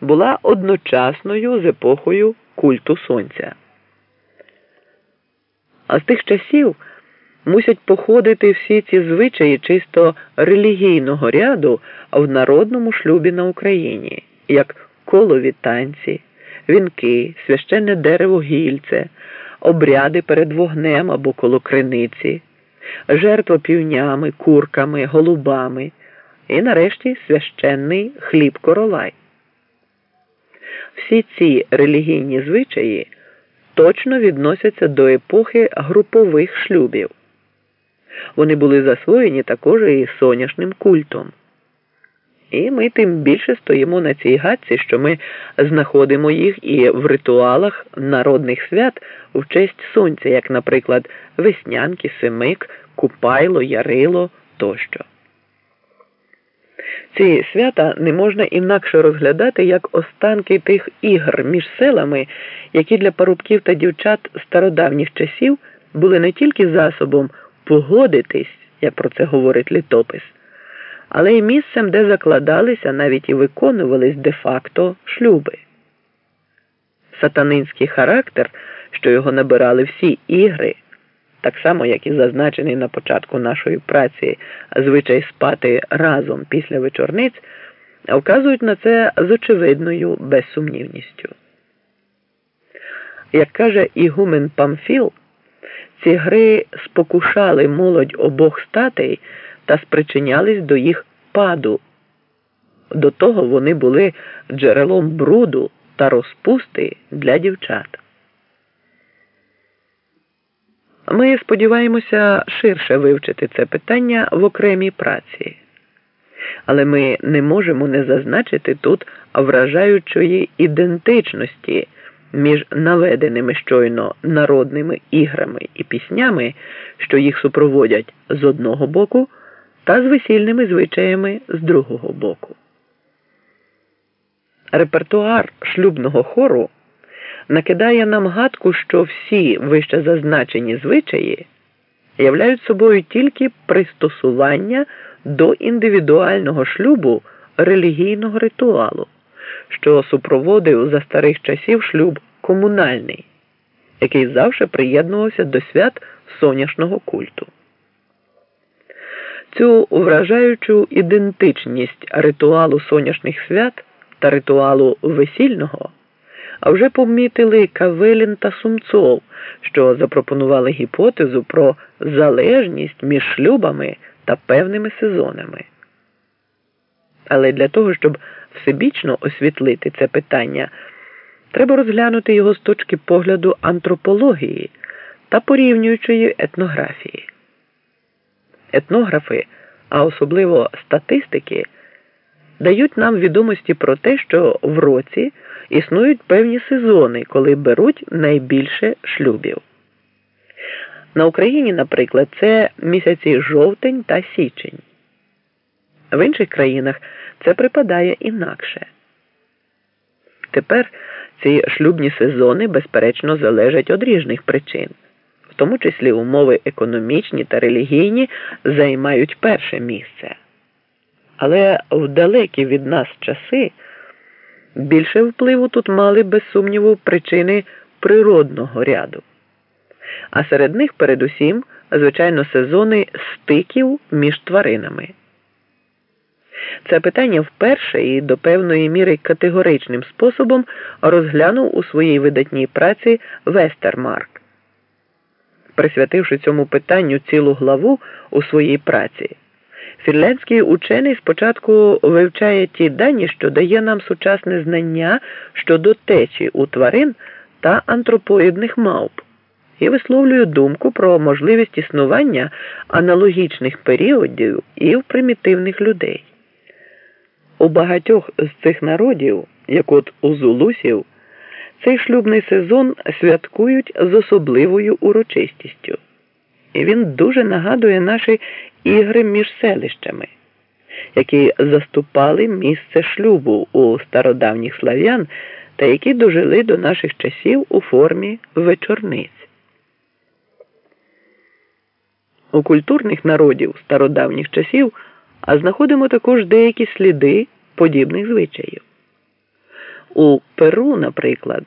була одночасною з епохою культу сонця. А з тих часів мусять походити всі ці звичаї чисто релігійного ряду в народному шлюбі на Україні, як колові танці, вінки, священне дерево гільце, обряди перед вогнем або коло криниці, жертва півнями, курками, голубами і нарешті священний хліб королай. Всі ці релігійні звичаї точно відносяться до епохи групових шлюбів. Вони були засвоєні також і соняшним культом. І ми тим більше стоїмо на цій гадці, що ми знаходимо їх і в ритуалах народних свят в честь сонця, як, наприклад, веснянки, семик, купайло, ярило тощо. Ці свята не можна інакше розглядати як останки тих ігр між селами, які для парубків та дівчат стародавніх часів були не тільки засобом погодитись, як про це говорить літопис, але й місцем, де закладалися навіть і виконувались де-факто шлюби. Сатанинський характер, що його набирали всі ігри так само, як і зазначений на початку нашої праці звичай спати разом після вечорниць, вказують на це з очевидною безсумнівністю. Як каже Ігумен Памфіл, ці гри спокушали молодь обох статей та спричинялись до їх паду. До того вони були джерелом бруду та розпусти для дівчат. Ми сподіваємося ширше вивчити це питання в окремій праці, але ми не можемо не зазначити тут вражаючої ідентичності між наведеними щойно народними іграми і піснями, що їх супроводять з одного боку, та з весільними звичаями з другого боку. Репертуар шлюбного хору накидає нам гадку, що всі вище зазначені звичаї являють собою тільки пристосування до індивідуального шлюбу релігійного ритуалу, що супроводив за старих часів шлюб комунальний, який завжди приєднувався до свят соняшного культу. Цю вражаючу ідентичність ритуалу соняшних свят та ритуалу весільного. А вже помітили Кавелін та Сумцов, що запропонували гіпотезу про залежність між шлюбами та певними сезонами. Але для того, щоб всебічно освітлити це питання, треба розглянути його з точки погляду антропології та порівнюючої етнографії. Етнографи, а особливо статистики, дають нам відомості про те, що в році існують певні сезони, коли беруть найбільше шлюбів. На Україні, наприклад, це місяці жовтень та січень. В інших країнах це припадає інакше. Тепер ці шлюбні сезони, безперечно, залежать від різних причин, в тому числі умови економічні та релігійні займають перше місце. Але в далекі від нас часи. Більше впливу тут мали, без сумніву, причини природного ряду. А серед них, передусім, звичайно, сезони стиків між тваринами. Це питання вперше і до певної міри категоричним способом розглянув у своїй видатній праці Вестермарк, присвятивши цьому питанню цілу главу у своїй праці. Фінляндський учений спочатку вивчає ті дані, що дає нам сучасне знання щодо течі у тварин та антропоїдних мавп, і висловлює думку про можливість існування аналогічних періодів і в примітивних людей. У багатьох з цих народів, як от у зулусів, цей шлюбний сезон святкують з особливою урочистістю. І він дуже нагадує наші ігри між селищами, які заступали місце шлюбу у стародавніх слав'ян та які дожили до наших часів у формі вечорниць. У культурних народів стародавніх часів а знаходимо також деякі сліди подібних звичаїв. у Перу, наприклад.